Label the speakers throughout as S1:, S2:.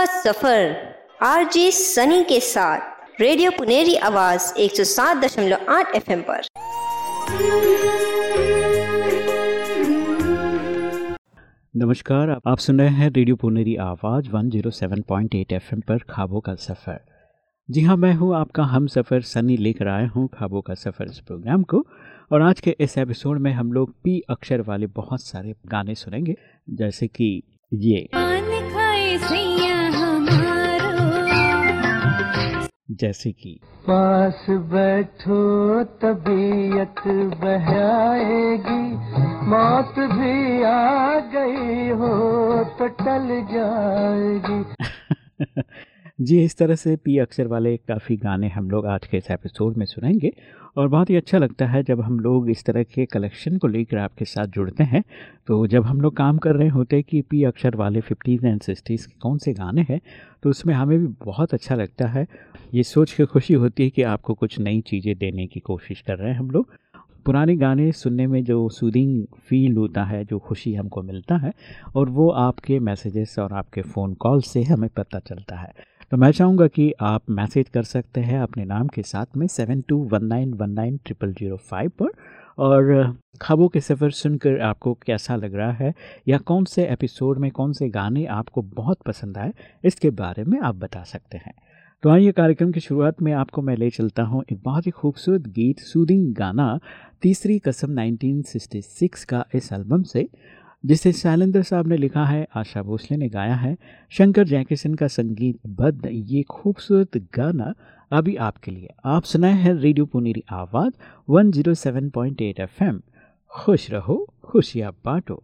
S1: का
S2: सफ़र आरजे सनी के साथ रेडियो पुनेरी आवाज़ 107.8 एफएम पर।
S3: नमस्कार आप सुन रहे हैं रेडियो पुनेरी आवाज़ 107.8 एफएम पर खाबों का सफ़र। जी हाँ मैं हूँ आपका हम सफ़र सनी लेकर आया हूँ खाबों का सफ़र इस प्रोग्राम को। और आज के इस एपिसोड में हम लोग पी अक्षर वाले बहुत सारे गाने सुनेंगे जैसे कि ये। जैसे कि
S4: पास बैठो तबीयत बहाएगी मौत भी आ गई हो तो टल जाएगी।
S3: जी, इस तरह से पी अक्षर वाले काफ़ी गाने हम लोग आज के इस एपिसोड में सुनेंगे और बहुत ही अच्छा लगता है जब हम लोग इस तरह के कलेक्शन को लेकर आपके साथ जुड़ते हैं। तो जब हम लोग काम कर रहे होते हैं कि पी अक्षर वाले फिफ्टीज़ एंड सिक्सटीज़ के कौन से गाने हैं तो उसमें हमें भी बहुत अच्छा लगता है। ये सोच के खुशी होती है कि आपको कुछ नई चीज़ें देने की कोशिश कर रहे हैं हम लोग। पुराने गाने सुनने में जो सूदिंग फील होता है, जो खुशी हमको मिलता है, और वो आपके मैसेजेस और आपके फ़ोन कॉल से हमें पता चलता है। तो मैं चाहूँगा कि आप मैसेज कर सकते हैं अपने नाम के साथ में seven two one nine one nine triple zero five पर और ख़बों के सफ़र सुनकर आपको कैसा लग रहा है या कौन से एपिसोड में कौन से गाने आपको बहुत पसंद आए, इसके बारे में आप बता सकते हैं। तो आइए कार्यक्रम की शुरुआत में आपको मैं ले चलता हूँ एक बहुत ही खूबसूरत गीत, सूदिंग गाना, तीसरी कसम 1966 का इस एल्बम से। जिसे शैलेंद्र साहब ने लिखा है, आशा भोसले ने गाया है। शंकर जयकिशन का संगीत बद्ध ये खूबसूरत गाना अभी आपके लिए। आप सुनाए हैं रेडियो पुनीरी आवाज़ 107.8 एफएम खुश रहो, खुशियाँ बांटो।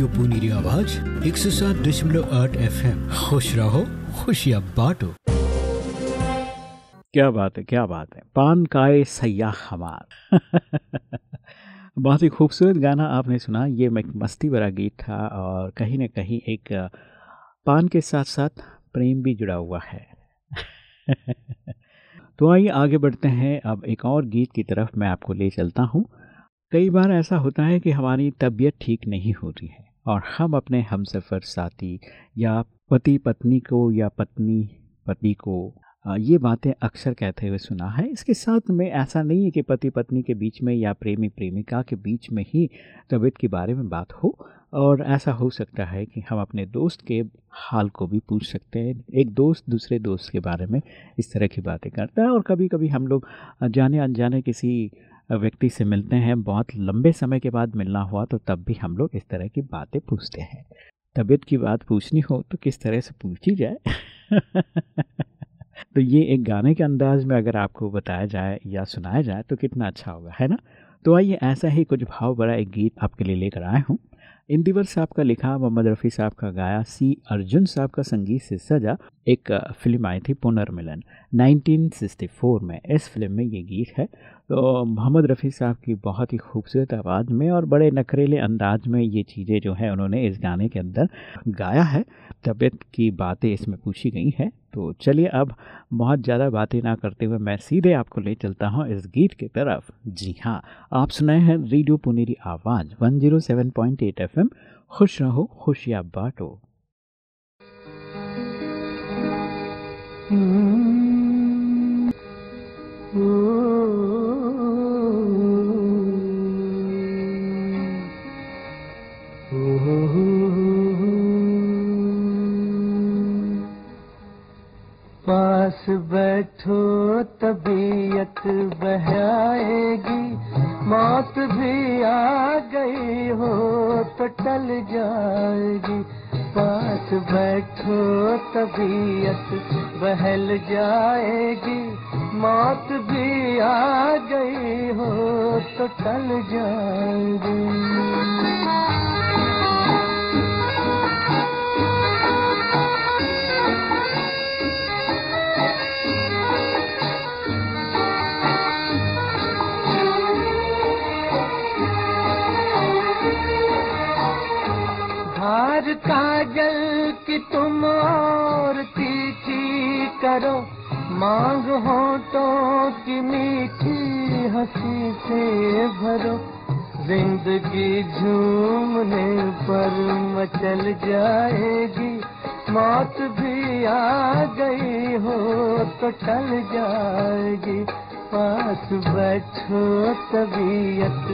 S5: रेडियो पुनीरी आवाज़ एक सौ सात दशमलव आठ एफ़ एम खुश रहो, खुशियाँ बांटो।
S3: क्या बात है, क्या बात है। पान काए सयाह हमार। बहुत ही खूबसूरत गाना आपने सुना। ये एक मस्ती भरा गीत था और कहीं ना कहीं एक, पान के साथ साथ प्रेम भी जुड़ा हुआ है। तो आइए आगे बढ़ते हैं। अब एक और गीत की तरफ़ मैं आपको ले चलता हूँ। कई बार ऐसा होता है कि हमारी तबीयत ठीक नहीं होती है। और हम अपने हमसफ़र साथी या पति पत्नी को या पत्नी, पति को ये बातें अक्सर कहते हुए सुना है। इसके साथ में ऐसा नहीं है कि पति पत्नी के बीच में या प्रेमी प्रेमिका के बीच में ही तबीयत के बारे में बात हो और ऐसा हो सकता है कि हम अपने दोस्त के हाल को भी पूछ सकते हैं। एक दोस्त दूसरे दोस्त के बारे में इस तरह की बातें करता है और कभी कभी हम लोग जाने अनजाने किसी व्यक्ति से मिलते हैं, बहुत लंबे समय के बाद मिलना हुआ तो तब भी हम लोग इस तरह की बातें पूछते हैं। तबीयत की बात पूछनी हो तो किस तरह से पूछी जाए? तो ये एक गाने के अंदाज में अगर आपको बताया जाए या सुनाया जाए तो कितना अच्छा होगा, है ना? तो आइए, ऐसा ही कुछ भाव भरा एक गीत आपके लिए लेकर आया हूँ। इंदिवर साहब का लिखा, मोहम्मद रफ़ी साहब का गाया, सी अर्जुन साहब का संगीत से सजा एक फ़िल्म आई थी, पुनर्मिलन 1964 में। इस फ़िल्म में ये गीत है तो मोहम्मद रफ़ी साहब की बहुत ही खूबसूरत आवाज़ में और बड़े नखरेले अंदाज में ये चीज़ें जो है उन्होंने इस गाने के अंदर गाया है। तबीयत की बातें इसमें पूछी गई हैं। तो चलिए अब बहुत ज़्यादा बातें ना करते हुए मैं सीधे आपको ले चलता हूँ इस गीत की तरफ़। जी हाँ आप सुनाए हैं रेडियो पुनेरी आवाज़ 107.8 एफएम खुश रहो, खुशियाँ बांटो।
S6: भी आ गई हो तो टल जाएगी। पास बैठो, तबीयत बहल जाएगी। मौत भी आ गई हो तो टल जाएगी। काजल की तुम और तीखी करो। मांग होठों की मीठी हँसी से भरो। ज़िंदगी झूमने पर मचल जाएगी। मौत भी आ गई हो तो टल जाएगी। पास बैठो तबीयत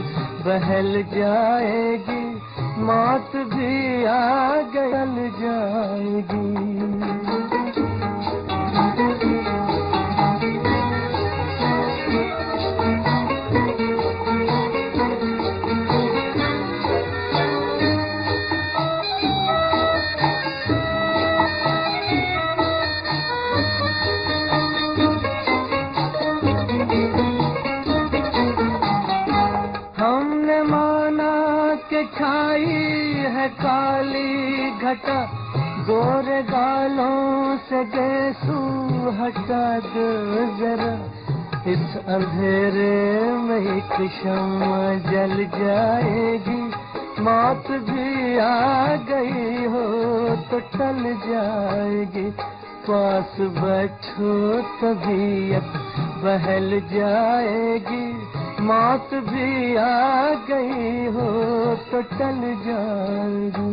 S6: बहल जाएगी। मौत भी आ गल जाएगी। घटा गोरे गालों से गेसू हटा दो जरा। इस अंधेरे में एक शम्मा जल जाएगी। मौत भी आ गई हो तो टल जाएगी। पास बैठो तबीयत बहल जाएगी। मौत भी आ गई हो तो टल जाएगी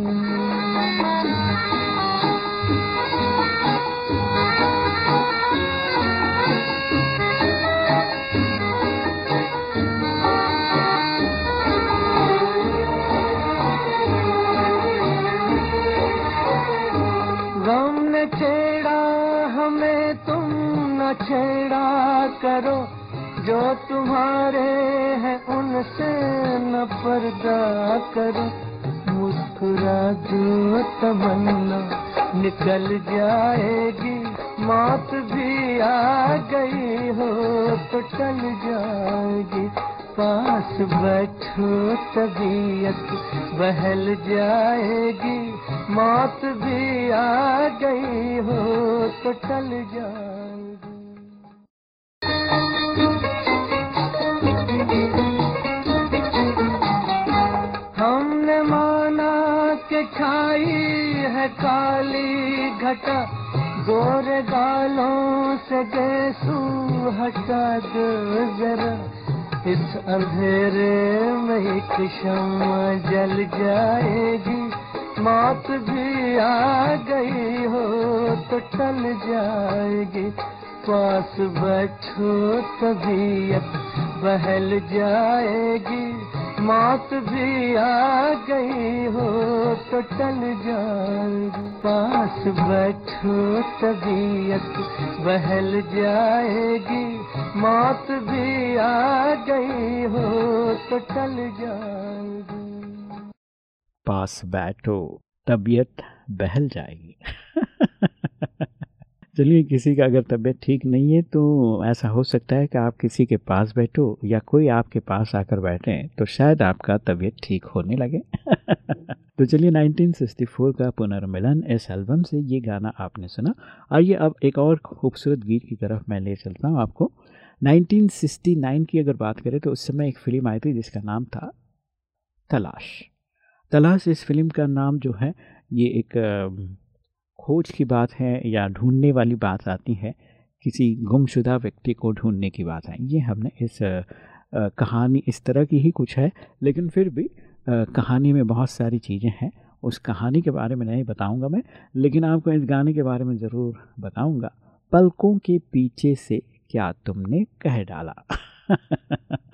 S6: बहल जाएगी, मौत भी आ गई हो तो टल जाएगी। हमने माना के छाई है काली घटा, गोरे गालों से गेसू हटा दो जरा। इस अंधेरे में एक शम्मा जल जाएगी। मौत भी आ गई हो तो टल जाएगी। पास बैठो तभी बहल जाएगी। मौत भी आ गई हो तो टल जाएगी। पास बैठो तबीयत, बहल जाएगी। मौत भी आ गई हो तो टल जाएगी।
S3: पास बैठो, तबीयत बहल जाएगी। चलिए, किसी का अगर तबीयत ठीक नहीं है तो ऐसा हो सकता है कि आप किसी के पास बैठो या कोई आपके पास आकर बैठे तो शायद आपका तबीयत ठीक होने लगे। तो चलिए 1964 का पुनर्मिलन इस एल्बम से ये गाना आपने सुना। आइए, अब एक और खूबसूरत गीत की तरफ़ मैं ले चलता हूँ आपको। 1969 की अगर बात करें तो उस समय एक फ़िल्म आई थी जिसका नाम था तलाश। तलाश इस फ़िल्म का नाम जो है, ये एक खोज की बात है या ढूँढने वाली बात आती है, किसी गुमशुदा व्यक्ति को ढूँढने की बात है। ये हमने इस कहानी इस तरह की ही कुछ है, लेकिन फिर भी कहानी में बहुत सारी चीज़ें हैं। उस कहानी के बारे में नहीं बताऊँगा मैं, लेकिन आपको इस गाने के बारे में ज़रूर बताऊँगा। पलकों के पीछे से क्या तुमने कह डाला?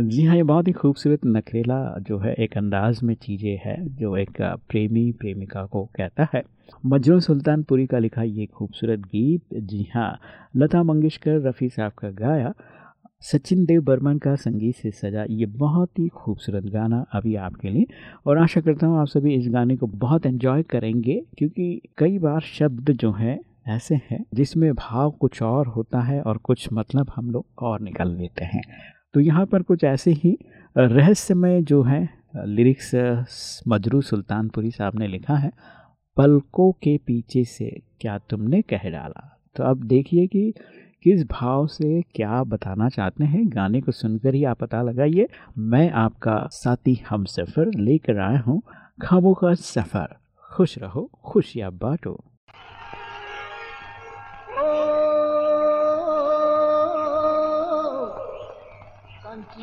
S3: जी हाँ ये बहुत ही खूबसूरत नखरेला जो है, एक अंदाज में चीज़ें है, जो एक प्रेमी प्रेमिका को कहता है। मजरू सुल्तानपुरी का लिखा ये खूबसूरत गीत, जी हाँ लता मंगेशकर, रफ़ी साहब का गाया, सचिन देव बर्मन का संगीत से सजा, ये बहुत ही खूबसूरत गाना अभी आपके लिए। और आशा करता हूँ आप सभी इस गाने को बहुत एंजॉय करेंगे, क्योंकि कई बार शब्द जो हैं, ऐसे हैं जिसमें भाव कुछ और होता है और कुछ मतलब हम लोग और निकल लेते हैं। तो यहाँ पर कुछ ऐसे ही रहस्यमय जो है लिरिक्स मजरू सुल्तानपुरी साहब ने लिखा है, पलकों के पीछे से क्या तुमने कह डाला? तो अब देखिए कि किस भाव से क्या बताना चाहते हैं। गाने को सुनकर ही आप पता लगाइए, मैं आपका साथी हम सफ़र लेकर आया हूँ का सफ़र। खुश रहो, खुशियाँ बांटो।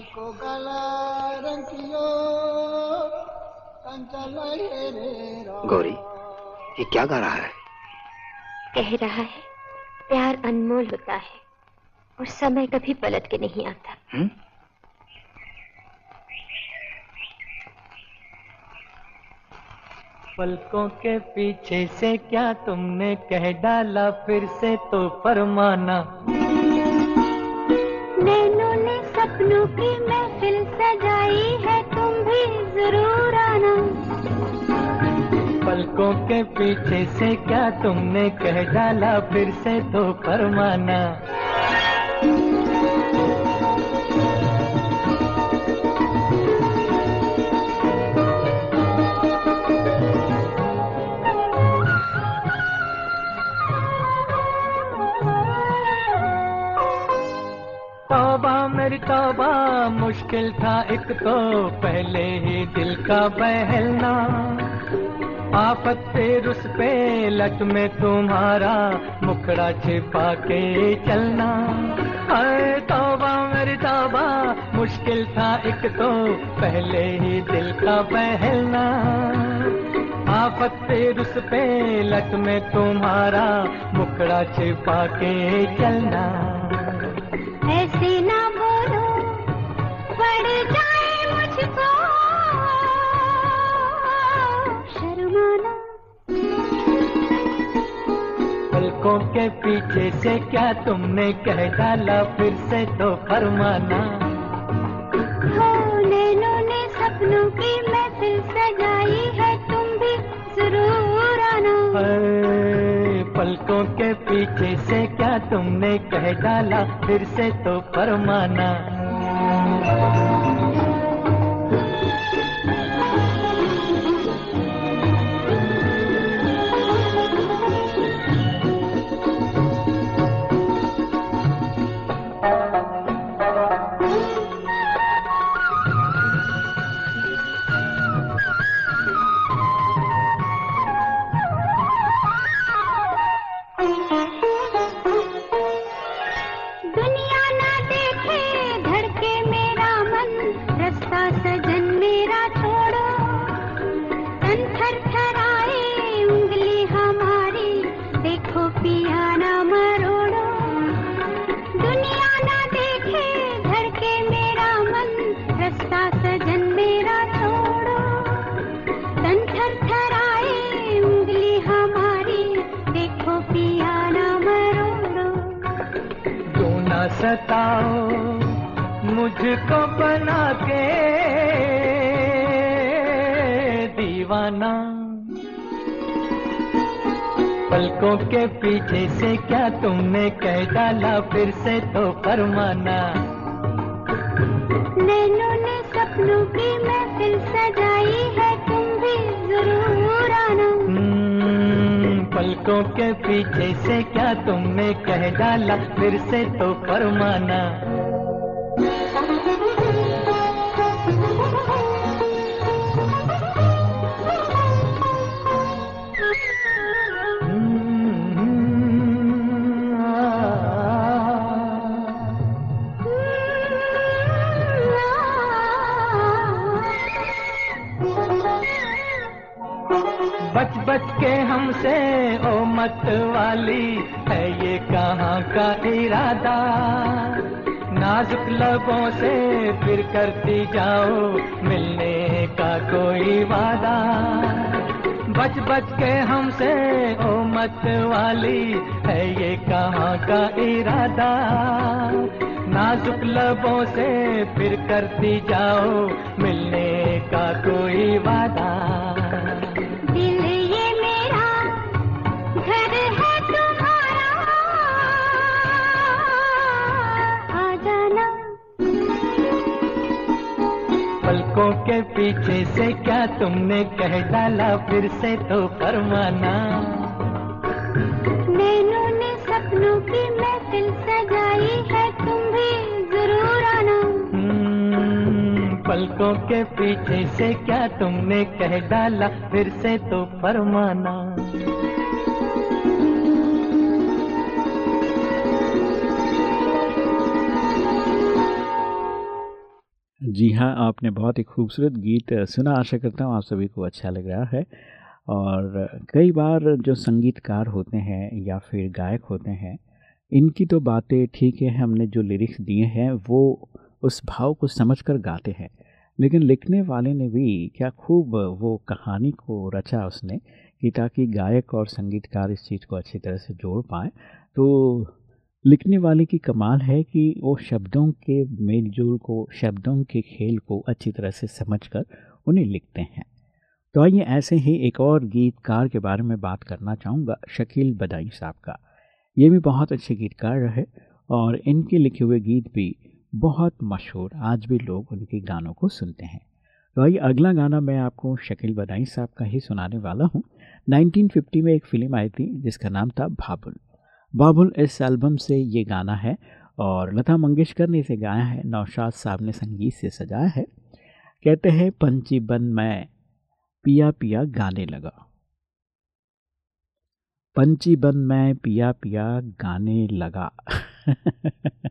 S4: को गला
S7: गौरी ये क्या गा रहा है?
S8: कह रहा है प्यार अनमोल होता है और समय कभी पलट के नहीं आता।
S7: हुँ?
S4: पलकों के पीछे से क्या तुमने कह डाला? फिर से तो फरमाना। पलकों के पीछे से क्या तुमने कह डाला? फिर से तो फरमाना। तौबा मुश्किल था, एक तो पहले ही दिल का बहलना। आफत फिर उस पे लट में तुम्हारा मुखड़ा छिपा के चलना। अरे तौबा मेरी तौबा, मुश्किल था एक तो पहले ही दिल का बहलना। आफत फिर उस पे लट में तुम्हारा मुखड़ा छिपा के चलना।
S1: ऐसे ना बोलो, पड़ जाए
S4: पलकों के पीछे से क्या तुमने कह डाला? फिर से तो फरमाना।
S1: हो नैनों ने सपनों की महफिल सजाई है तुम भी ज़रूर आना।
S4: पलकों के पीछे से क्या तुमने कह डाला? फिर से तो फरमाना। दीवाना। पलकों के पीछे से क्या तुमने कह डाला? फिर से तो फरमाना।
S1: नैनों ने सपनों की महफिल सजाई है तुम भी ज़रूर आना।
S4: हम्म, पलकों के पीछे से क्या तुमने कह डाला? फिर से तो फरमाना। वाली है ये कहाँ का इरादा? नाजुक लबों से फिर करती जाओ मिलने का कोई वादा? बच बच के हमसे ओ मत वाली है ये कहाँ का इरादा? नाजुक लबों से फिर करती जाओ मिलने का कोई वादा? के पीछे से क्या तुमने कह डाला? फिर से तो फरमाना।
S1: नैनों ने सपनों की महफिल सजाई है तुम भी ज़रूर आना।
S4: हम्म, पलकों के पीछे से क्या तुमने कह डाला? फिर से तो फरमाना।
S3: जी हाँ आपने बहुत ही खूबसूरत गीत सुना। आशा करता हूँ आप सभी को अच्छा लग रहा है। और कई बार जो संगीतकार होते हैं या फिर गायक होते हैं, इनकी तो बातें ठीक है, हमने जो लिरिक्स दिए हैं, वो उस भाव को समझ कर गाते हैं। लेकिन लिखने वाले ने भी क्या खूब वो कहानी को रचा उसने कि ताकि गायक और संगीतकार इस चीज़ को अच्छी तरह से जोड़ पाए तो लिखने वाले की कमाल है कि वो शब्दों के मेल जोल को, शब्दों के खेल को अच्छी तरह से समझकर उन्हें लिखते हैं। तो आइए ऐसे ही एक और गीतकार के बारे में बात करना चाहूँगा, शकील बदाई साहब का। ये भी बहुत अच्छे गीतकार रहे और इनके लिखे हुए गीत भी बहुत मशहूर, आज भी लोग उनके गानों को सुनते हैं। तो आइए अगला गाना मैं आपको शकील बदाई साहब का ही सुनाने वाला हूँ। 1950 में एक फ़िल्म आई थी जिसका नाम था बाबुल बाबुल इस एल्बम से ये गाना है और लता मंगेशकर ने इसे गाया है, नौशाद साहब ने संगीत से सजाया है। कहते हैं, पंची बन मैं, पिया पिया गाने लगा। पंची बन मैं, पिया पिया गाने लगा।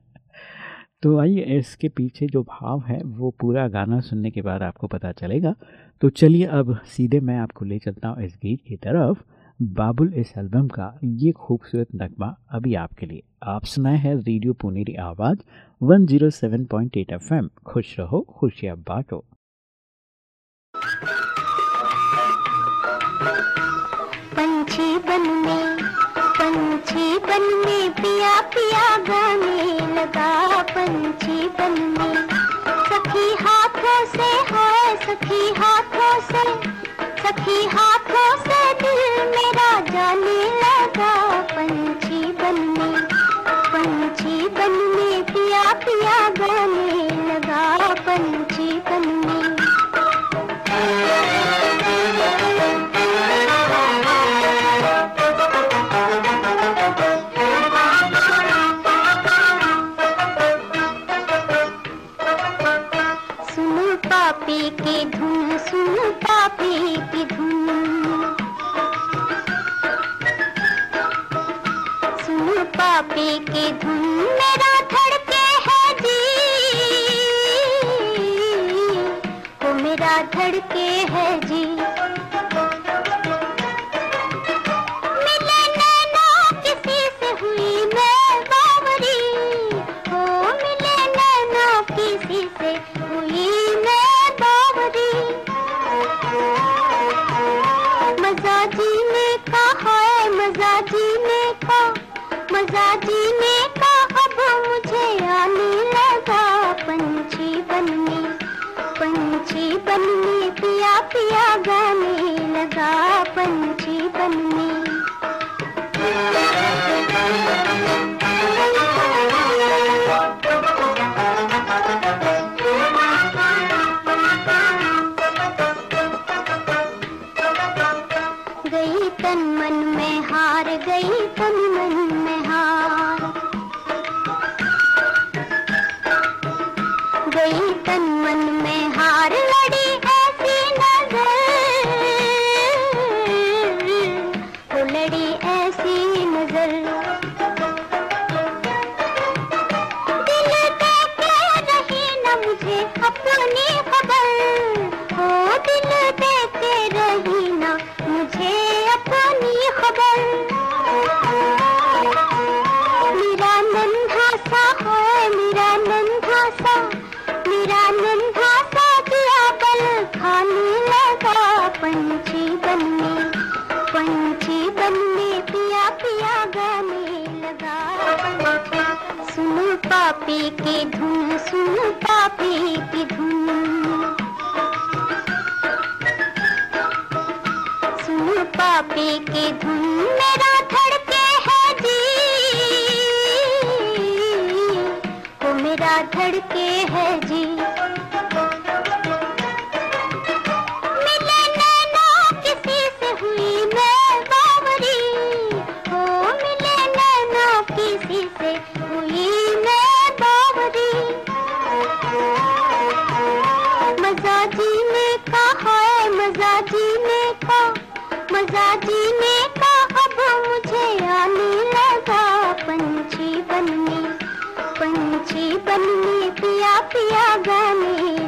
S3: तो आइए, इसके पीछे जो भाव है, वो पूरा गाना सुनने के बाद आपको पता चलेगा। तो चलिए, अब सीधे मैं आपको ले चलता हूँ इस गीत की तरफ़। बाबुल, इस एल्बम का ये खूबसूरत नगमा अभी आपके लिए। आप सुनाए हैं रेडियो पुनेरी आवाज़ 107.8 एफएम खुश रहो, खुशियाँ बांटो।
S1: पंछी बन में पिया पिया गाने लगा पंछी बन में सखी हाथों से है, सखी हाथों से, सखी हाथों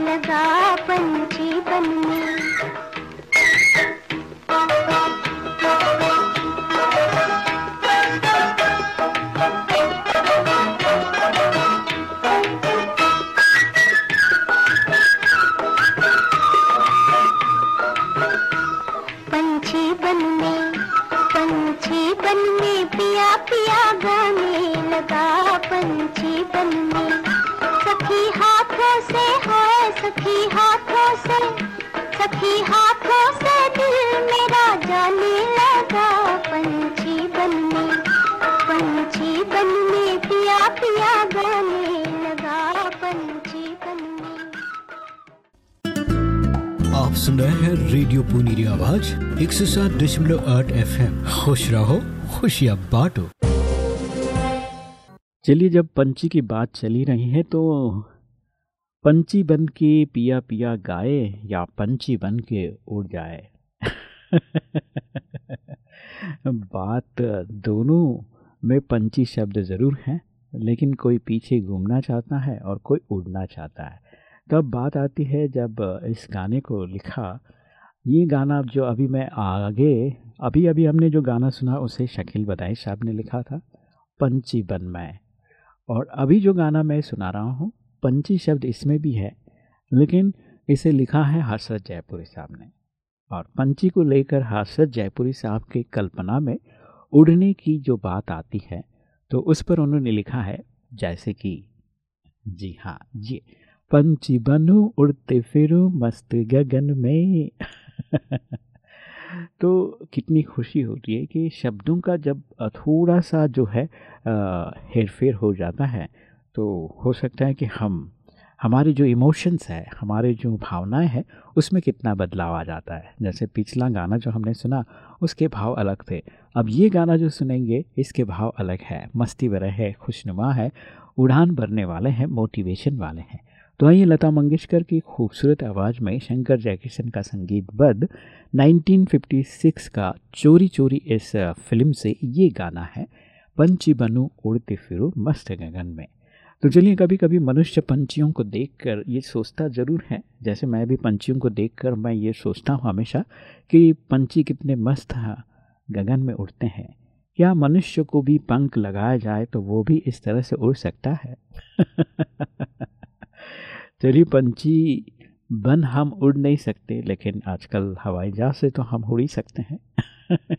S1: लगा
S5: आवाज़ एक सौ सात दशमलव आठ एफ़ एम खुश रहो, खुशियाँ बांटो।
S3: चलिए, जब पंछी की बात चली रही है तो पंछी बन के पिया पिया गाए या पंछी बन के उड़ जाए? बात दोनों में पंछी शब्द ज़रूर हैं, लेकिन कोई पीछे घूमना चाहता है और कोई उड़ना चाहता है। तब बात आती है जब इस गाने को लिखा ये गाना जो अभी मैं आगे, अभी अभी हमने जो गाना सुना उसे शकील बदाई साहब ने लिखा था, पंची बन मैं। और अभी जो गाना मैं सुना रहा हूँ पंछी शब्द इसमें भी है, लेकिन इसे लिखा है हसरत जयपुरी साहब ने। और पंछी को लेकर हसरत जयपुरी साहब की कल्पना में उड़ने की जो बात आती है तो उस पर उन्होंने लिखा है, जैसे कि, जी हाँ जी, पंची बनूं, उड़ते फिरूं, मस्त गगन में। तो कितनी खुशी होती है कि शब्दों का जब थोड़ा सा जो है हेर फेर हो जाता है तो हो सकता है कि हम, हमारे जो इमोशंस है, हमारे जो भावनाएँ हैं, उसमें कितना बदलाव आ जाता है। जैसे पिछला गाना जो हमने सुना, उसके भाव अलग थे। अब ये गाना जो सुनेंगे, इसके भाव अलग है। मस्ती भरे है खुशनुमा है, उड़ान भरने वाले हैं मोटिवेशन वाले हैं। तो आइए लता मंगेशकर की खूबसूरत आवाज़ में शंकर जयकिशन का संगीत संगीतबद्ध 1956 का चोरी चोरी इस फ़िल्म से ये गाना है पंछी बनू उड़ते फिरो मस्त गगन में। तो चलिए कभी कभी मनुष्य पंछियों को देखकर ये सोचता ज़रूर है, जैसे मैं भी पंछियों को देखकर मैं ये सोचता हूँ हमेशा कि पंछी कितने मस्त गगन में उड़ते हैं। क्या मनुष्य को भी पंख लगाया जाए तो वो भी इस तरह से उड़ सकता है? चलिए पंछी, बन हम उड़ नहीं सकते, लेकिन आजकल हवाई जहाज़ से तो हम उड़ ही सकते हैं।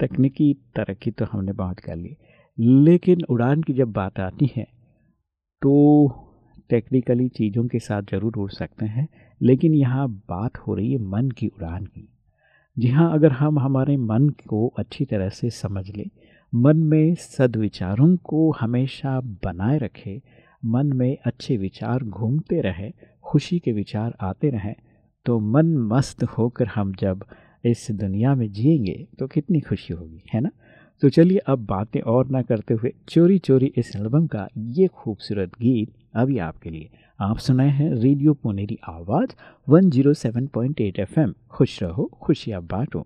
S3: तकनीकी तरक्की तो हमने बहुत कर ली। लेकिन उड़ान की जब बात आती है तो टेक्निकली चीज़ों के साथ ज़रूर उड़ सकते हैं, लेकिन यहाँ बात हो रही है मन की, उड़ान की। जी हाँ अगर हम हमारे मन को अच्छी तरह से समझ लें, मन में सदविचारों को हमेशा बनाए रखें मन में अच्छे विचार घूमते रहे, खुशी के विचार आते रहें तो मन मस्त होकर हम जब इस दुनिया में जिएँगे तो कितनी खुशी होगी, है ना? तो चलिए अब बातें और ना करते हुए चोरी चोरी इस एल्बम का ये खूबसूरत गीत अभी आपके लिए। आप सुनाए हैं रेडियो पुनेरी आवाज़ 107.8 एफएम खुश रहो, खुशियाँ बांटो।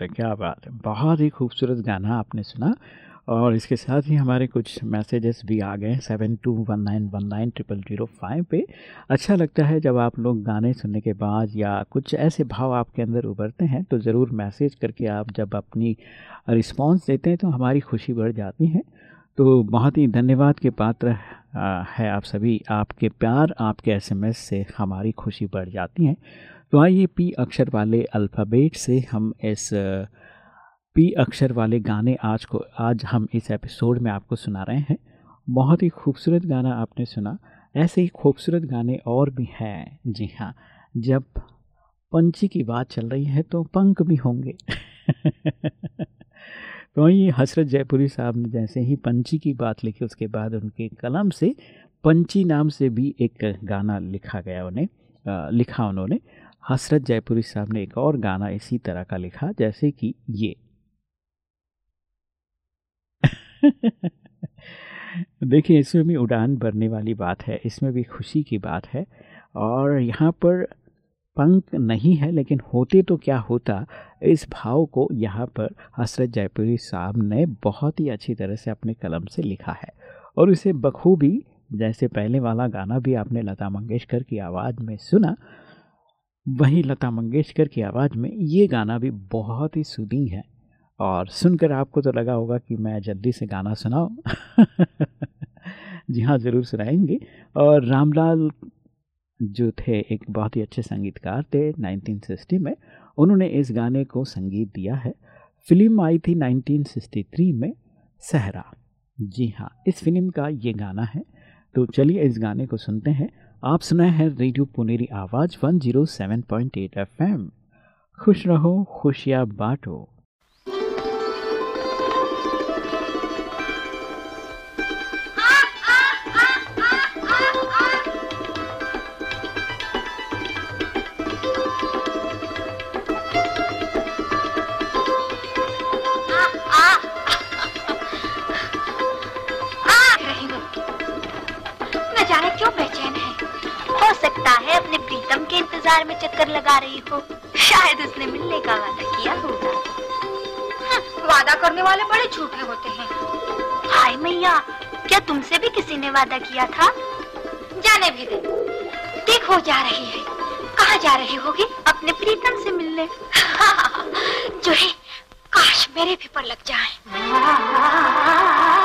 S3: बात है, क्या बात है। बहुत ही खूबसूरत गाना आपने सुना और इसके साथ ही हमारे कुछ मैसेजेस भी आ गए seven two one nine one nine triple zero five पे। अच्छा लगता है जब आप लोग गाने सुनने के बाद या कुछ ऐसे भाव आपके अंदर उभरते हैं तो ज़रूर मैसेज करके आप जब अपनी रिस्पांस देते हैं तो हमारी खुशी बढ़ जाती है। तो बहुत ही धन्यवाद के पात्र है आप सभी। आपके प्यार, आपके एसएमएस से हमारी खुशी बढ़ जाती है। तो आइए पी अक्षर वाले अल्फ़ाबेट से हम इस पी अक्षर वाले गाने आज को, आज हम इस एपिसोड में आपको सुना रहे हैं। बहुत ही खूबसूरत गाना आपने सुना। ऐसे ही खूबसूरत गाने और भी हैं। जी हाँ जब पंछी की बात चल रही है तो पंख भी होंगे। तो ये हसरत जयपुरी साहब ने जैसे ही पंछी की बात लिखी, उसके बाद उनके कलम से पंछी नाम से भी एक गाना लिखा गया उन्हें लिखा उन्होंने। हसरत जयपुरी साहब ने एक और गाना इसी तरह का लिखा, जैसे कि ये। देखिए, इसमें भी उड़ान भरने वाली बात है, इसमें भी खुशी की बात है, और यहाँ पर पंख नहीं है, लेकिन होते तो क्या होता, इस भाव को यहाँ पर हसरत जयपुरी साहब ने बहुत ही अच्छी तरह से अपने कलम से लिखा है। और इसे बखूबी, जैसे पहले वाला गाना भी आपने लता मंगेशकर की आवाज़ में सुना वहीं लता मंगेशकर की आवाज़ में ये गाना भी बहुत ही सुदी है। और सुनकर आपको तो लगा होगा कि मैं जल्दी से गाना सुनाऊं। जी हाँ ज़रूर सुनाएँगे। और रामलाल जो थे, एक बहुत ही अच्छे संगीतकार थे 1960 में। उन्होंने इस गाने को संगीत दिया है। फ़िल्म आई थी 1963 में, सहरा। जी हाँ इस फ़िल्म का ये गाना है। तो चलिए इस गाने को सुनते हैं। आप सुना है रेडियो पुनेरी आवाज़ 107.8 एफएम। खुश रहो खुशियाँ बांटो।
S8: इंतज़ार में चक्कर लगा रही हो। शायद उसने मिलने का वादा किया होगा। हं, वादा करने वाले बड़े झूठे होते हैं। हाय मैया क्या तुमसे भी किसी ने वादा किया था? जाने भी दे। देखो जा रही है। कहाँ जा रही होगी? अपने प्रीतम से मिलने। जो है काश मेरे भी पर लग
S1: तुझे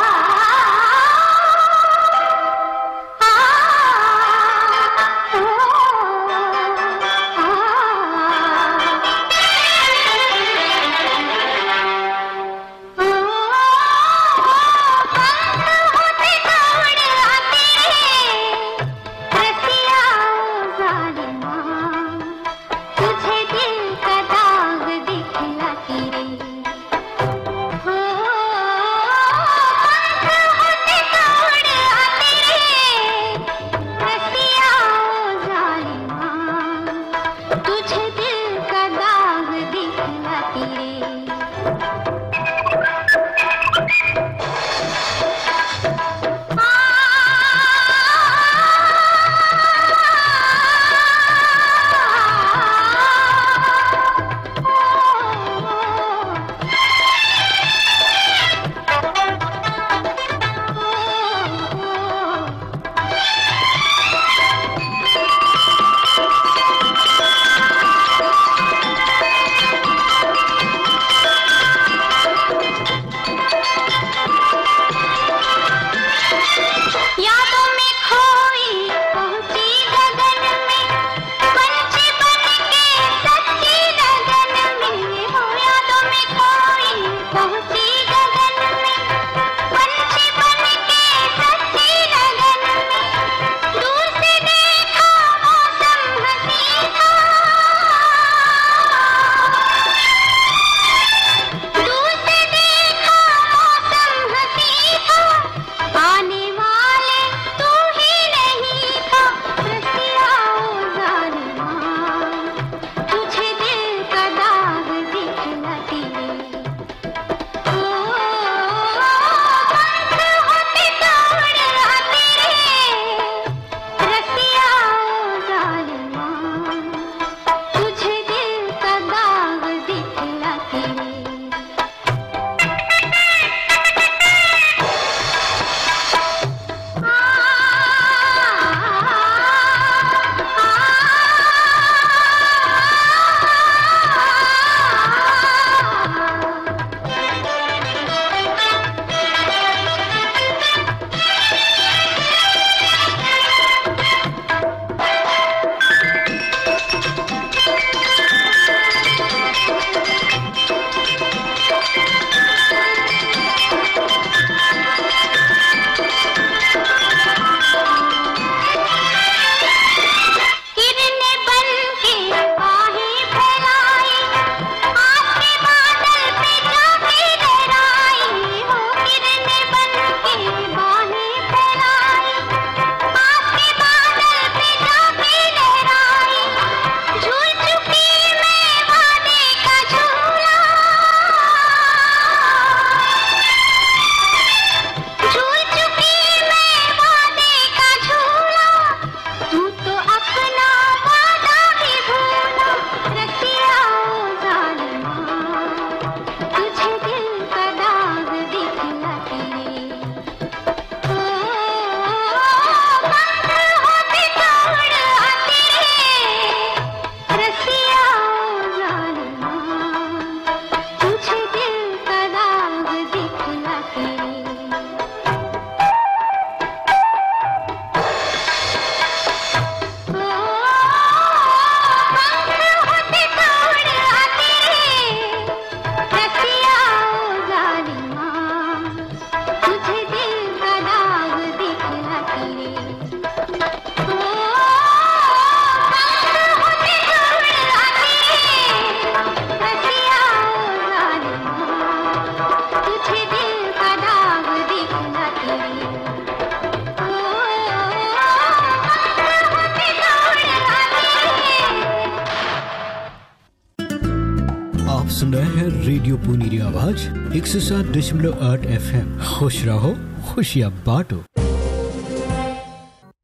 S5: आवाज़ एक सौ सात दशमलव आठ एफ़ एम खुश रहो, खुशियाँ बांटो।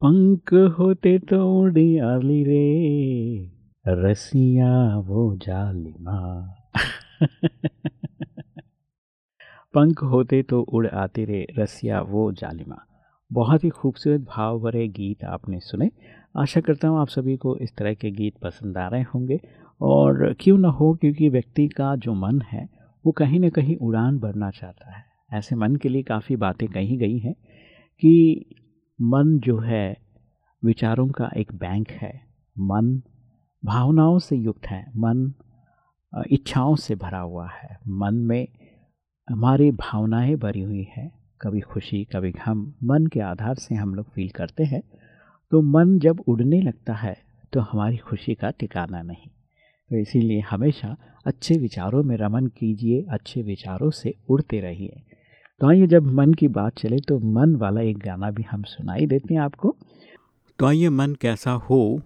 S3: पंख होते तो उड़ी आली रे रसिया वो जालिमा पंख होते तो उड़ आते रे रसिया वो जालिमा बहुत ही खूबसूरत भाव भरे गीत आपने सुने। आशा करता हूँ आप सभी को इस तरह के गीत पसंद आ रहे होंगे। और क्यों ना हो, क्योंकि व्यक्ति का जो मन है वो कहीं ना कहीं उड़ान भरना चाहता है। ऐसे मन के लिए काफ़ी बातें कही गई हैं कि मन जो है, विचारों का एक बैंक है। मन भावनाओं से युक्त है। मन इच्छाओं से भरा हुआ है। मन में हमारी भावनाएँ भरी हुई है। कभी खुशी, कभी गम। मन के आधार से हम लोग फील करते हैं। तो मन जब उड़ने लगता है तो हमारी खुशी का ठिकाना नहीं। तो इसीलिए हमेशा अच्छे विचारों में रमन कीजिए अच्छे विचारों से उड़ते रहिए। तो आइए जब मन की बात चले तो मन वाला एक गाना भी हम सुनाई देते हैं आपको। तो आइए मन कैसा हो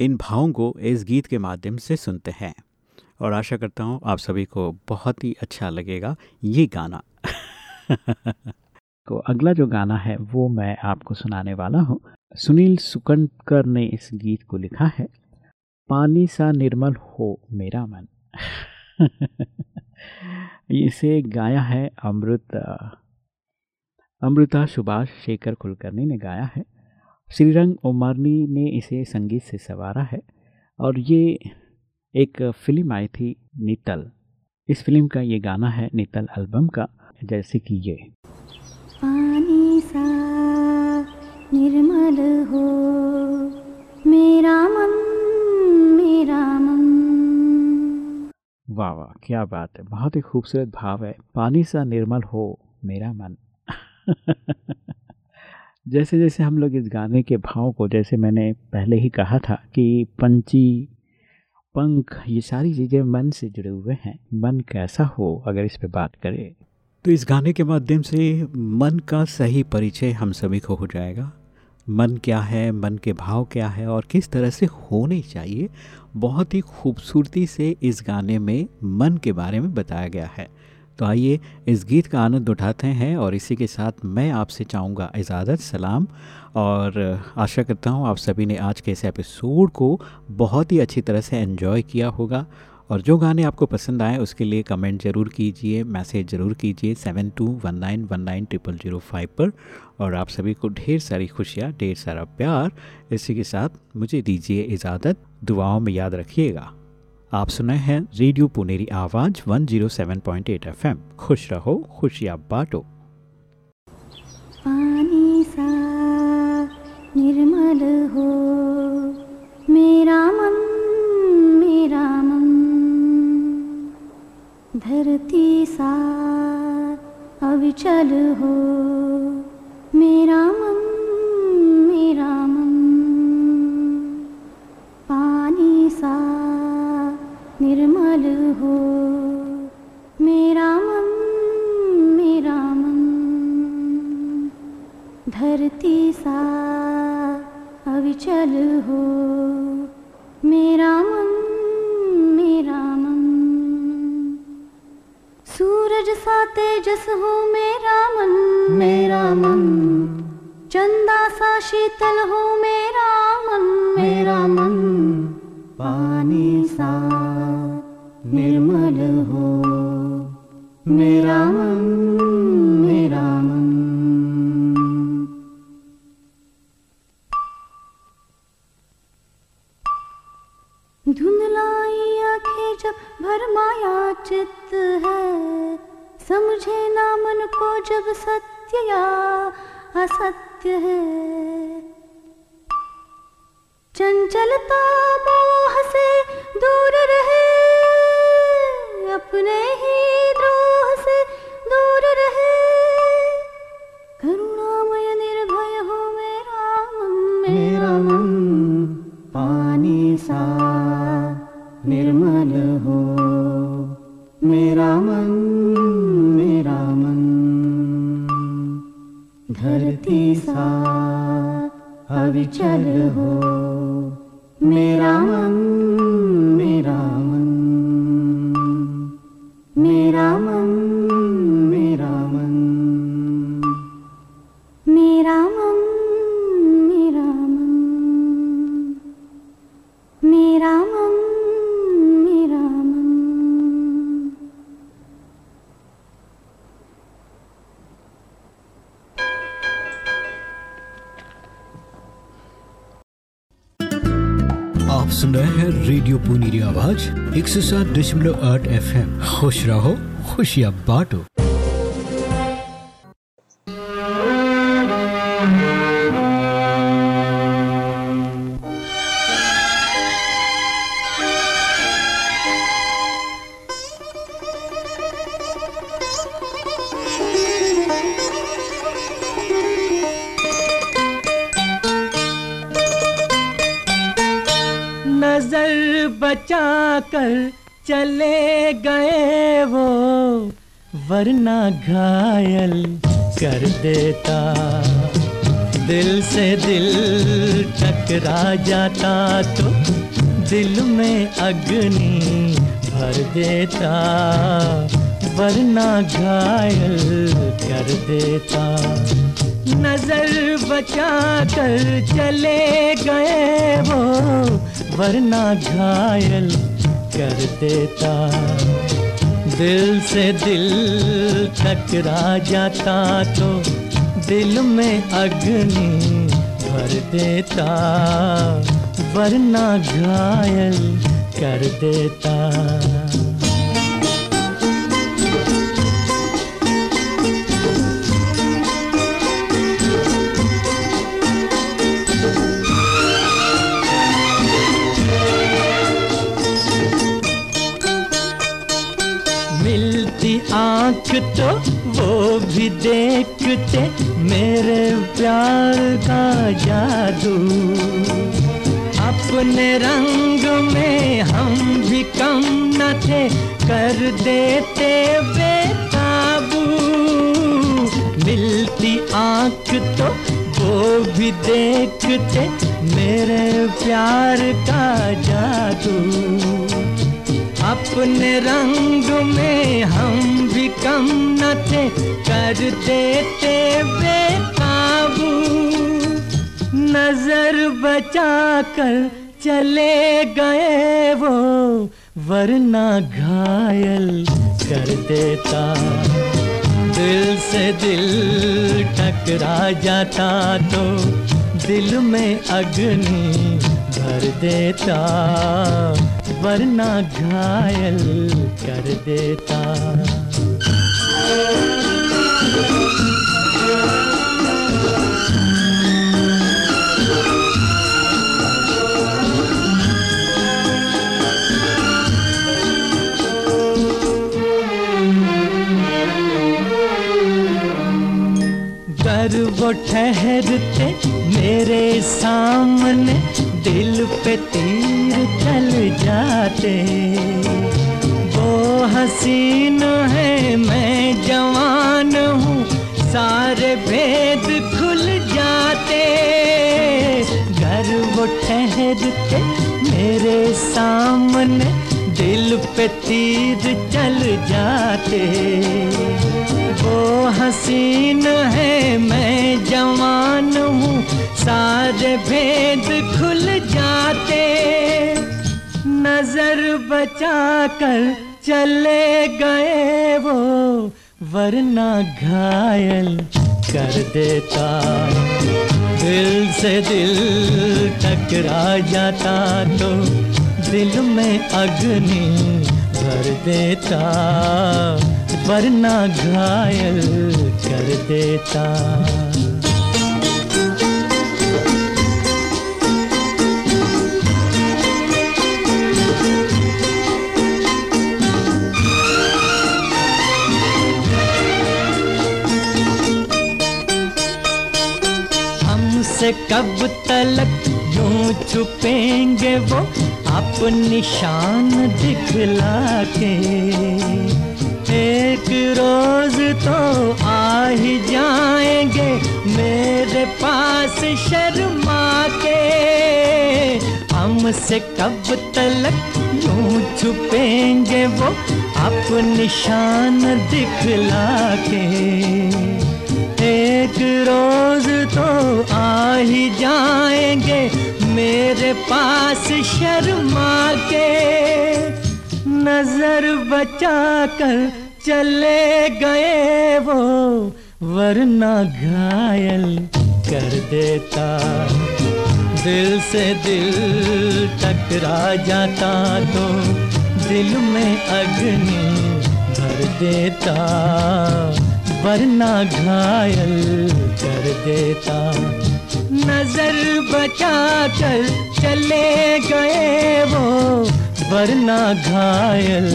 S3: इन भावों को इस गीत के माध्यम से सुनते हैं। और आशा करता हूँ आप सभी को बहुत ही अच्छा लगेगा ये गाना। तो अगला जो गाना है वो मैं आपको सुनाने वाला हूँ। सुनील सुकंकर ने इस गीत को लिखा है। पानी सा निर्मल हो मेरा मन। इसे गाया है अमृत, अमृता सुभाष शेखर कुलकर्णी ने गाया है। श्रीरंग उमरनी ने इसे संगीत से सवारा है और ये एक फ़िल्म आई थी नितल। इस फ़िल्म का ये गाना है नितल एल्बम का, जैसे कि ये।
S9: पानी सा निर्मल हो मेरा मन।
S3: वाह वाह क्या बात है। बहुत ही खूबसूरत भाव है। पानी सा निर्मल हो मेरा मन। जैसे जैसे हम लोग इस गाने के भाव को जैसे मैंने पहले ही कहा था कि पंची पंख ये सारी चीज़ें मन से जुड़े हुए हैं। मन कैसा हो अगर इस पे बात करें। तो इस गाने के माध्यम से मन का सही परिचय हम सभी को हो जाएगा। मन क्या है, मन के भाव क्या है और किस तरह से होने चाहिए, बहुत ही खूबसूरती से इस गाने में मन के बारे में बताया गया है। तो आइए इस गीत का आनंद उठाते हैं और इसी के साथ मैं आपसे चाहूँगा इजाज़त, सलाम और आशा करता हूँ आप सभी ने आज के इस एपिसोड को बहुत ही अच्छी तरह से एंजॉय किया होगा। और जो गाने आपको पसंद आए उसके लिए कमेंट ज़रूर कीजिए मैसेज ज़रूर कीजिए seven two one nine one nine triple zero five पर और आप सभी को ढेर सारी खुशियाँ, ढेर सारा प्यार। इसी के साथ मुझे दीजिए इजाज़त, दुआओं में याद रखिएगा। आप सुने हैं रेडियो पुनेरी आवाज़ 107.8 एफएम खुश रहो, खुशियाँ बांटो।
S9: पानी सा निर्मल हो, मेरा मन धरती सा अविचल हो। मेरा मन मेरा मन। पानी सा निर्मल हो। मेरा मन मेरा मन। धरती सा अविचल हो। मेरा मन सा तेजस हूँ मेरा मन। मेरा मन। चंदा सा शीतल हूँ मेरा मन। मेरा मन। पानी सा निर्मल हो। मेरा को जब सत्य या असत्य है। चंचलता मोह से
S5: 107.8 एफएम। खुश रहो खुशियाँ बांटो।
S4: वरना घायल कर देता। दिल से दिल टकरा जाता तो दिल में अग्नि भर देता। वरना घायल कर देता। नज़र बचा कर चले गए वो, वरना घायल कर देता। दिल से दिल टकरा जाता तो दिल में अग्नि भर देता, वरना घायल कर देता। आँख तो वो भी देखते मेरे प्यार का जादू। अपने रंग में हम भी कम न थे, कर देते बेताबू। मिलती आँख तो वो भी देखते मेरे प्यार का जादू। अपने रंग में हम भी कम न थे कर देते बेकाबू। नज़र बचा कर चले गए वो, वरना घायल कर देता। दिल से दिल टकरा जाता तो दिल में अग्नि भर देता वरना घायल कर देता। कर वो ठहरते मेरे सामने दिल पे तीर चल जाते। वो हसीन है, मैं जवान हूँ, सारे भेद खुल जाते। घर वो ठहरते मेरे सामने, दिल पे तीर चल जाते। वो हसीन है, मैं जवान हूँ सारे भेद खुल जाते, नज़र बचा कर चले गए वो, वरना घायल कर देता। दिल से दिल टकरा जाता तो दिल में अग्नि भर देता, वरना घायल कर देता। हमसे कब तलक यूँ छुपेंगे वो आप निशान दिखला के एक रोज तो आ ही जाएँगे मेरे पास शर्मा के हम हमसे कब तलक यूँ छुपेंगे वो आप निशान दिखला के एक रोज तो आ ही जाएँगे मेरे पास शर्मा के। नज़र बचा कर चले गए वो, वरना घायल कर देता। दिल से दिल टकरा जाता तो दिल में अग्नि भर देता। वरना घायल कर देता। नज़र बचा कर चले गए वो, वरना घायल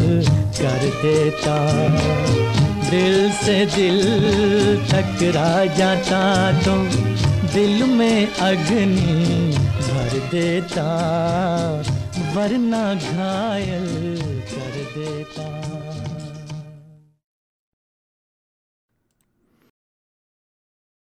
S4: कर देता। दिल से दिल टकरा जाता तो दिल में अग्नि भर देता। वरना घायल कर देता।